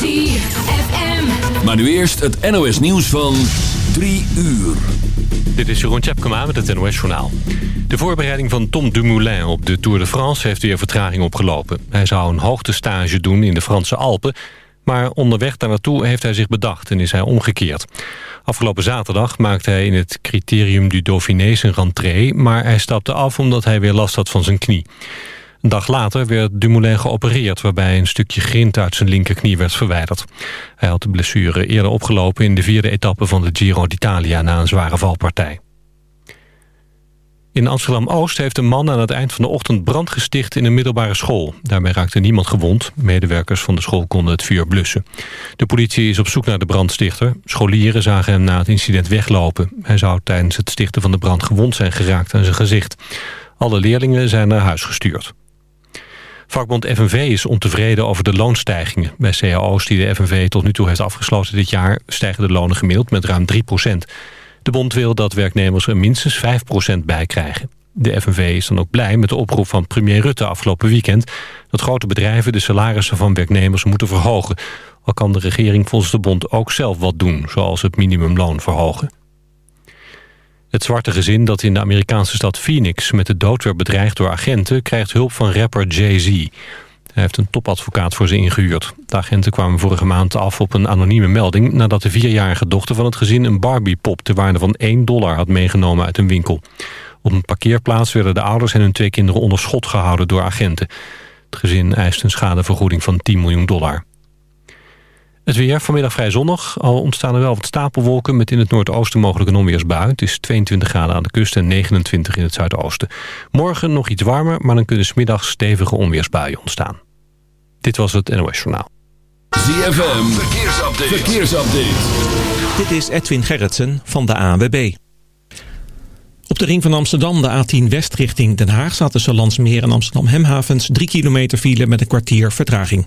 ZFM. Maar nu eerst het NOS nieuws van 3 uur. Dit is Jeroen Tjepkema met het NOS Journaal. De voorbereiding van Tom Dumoulin op de Tour de France heeft weer vertraging opgelopen. Hij zou een hoogtestage doen in de Franse Alpen... maar onderweg daar naartoe heeft hij zich bedacht en is hij omgekeerd. Afgelopen zaterdag maakte hij in het criterium du Dauphiné zijn rentree... maar hij stapte af omdat hij weer last had van zijn knie. Een dag later werd Dumoulin geopereerd... waarbij een stukje grind uit zijn linkerknie werd verwijderd. Hij had de blessure eerder opgelopen in de vierde etappe van de Giro d'Italia... na een zware valpartij. In Amsterdam-Oost heeft een man aan het eind van de ochtend brand gesticht in een middelbare school. Daarbij raakte niemand gewond. Medewerkers van de school konden het vuur blussen. De politie is op zoek naar de brandstichter. Scholieren zagen hem na het incident weglopen. Hij zou tijdens het stichten van de brand gewond zijn geraakt aan zijn gezicht. Alle leerlingen zijn naar huis gestuurd. Vakbond FNV is ontevreden over de loonstijgingen. Bij cao's die de FNV tot nu toe heeft afgesloten dit jaar... stijgen de lonen gemiddeld met ruim 3% De bond wil dat werknemers er minstens 5% bij krijgen. De FNV is dan ook blij met de oproep van premier Rutte afgelopen weekend... dat grote bedrijven de salarissen van werknemers moeten verhogen. Al kan de regering volgens de bond ook zelf wat doen... zoals het minimumloon verhogen. Het zwarte gezin dat in de Amerikaanse stad Phoenix met de dood werd bedreigd door agenten... krijgt hulp van rapper Jay-Z. Hij heeft een topadvocaat voor ze ingehuurd. De agenten kwamen vorige maand af op een anonieme melding... nadat de vierjarige dochter van het gezin een Barbie-pop... ter waarde van 1 dollar had meegenomen uit een winkel. Op een parkeerplaats werden de ouders en hun twee kinderen onder schot gehouden door agenten. Het gezin eist een schadevergoeding van 10 miljoen dollar. Het weer vanmiddag vrij zonnig. Al ontstaan er wel wat stapelwolken met in het noordoosten mogelijk een onweersbui. Het is 22 graden aan de kust en 29 in het zuidoosten. Morgen nog iets warmer, maar dan kunnen smiddags stevige onweersbuien ontstaan. Dit was het NOS Journaal. ZFM, verkeersupdate. verkeersupdate. Dit is Edwin Gerritsen van de ANWB. Op de ring van Amsterdam, de A10 West richting Den Haag... staat tussen Landsmeer en Amsterdam Hemhavens... 3 kilometer file met een kwartier vertraging.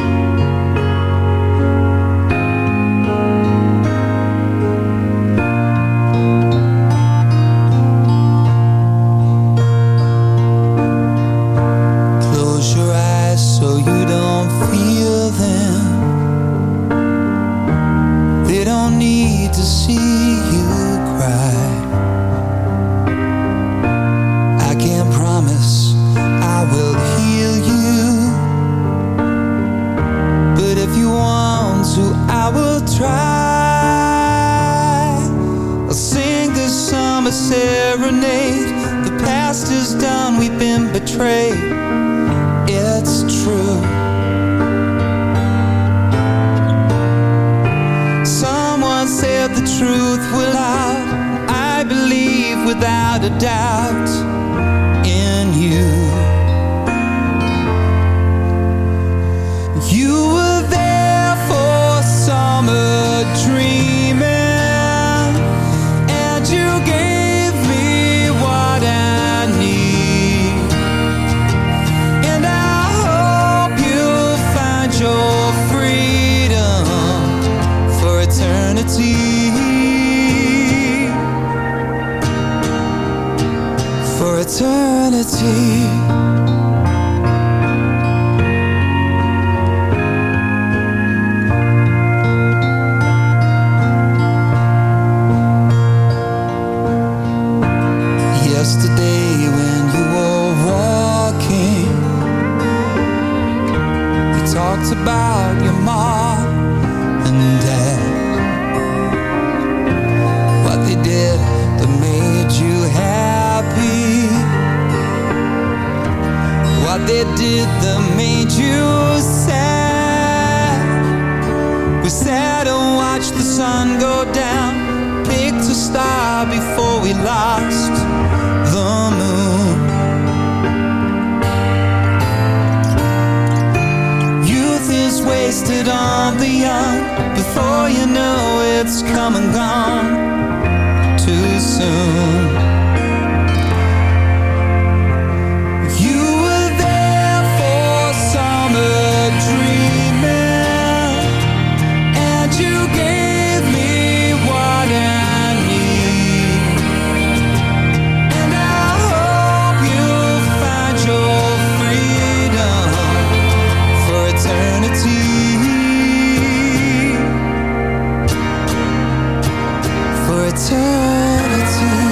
Eternity.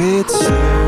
it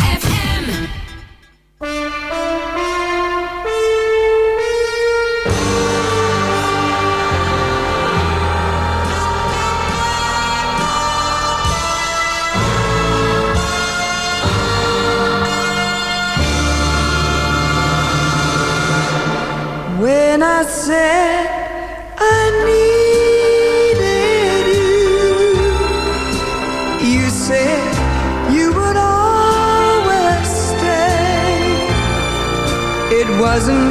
doesn't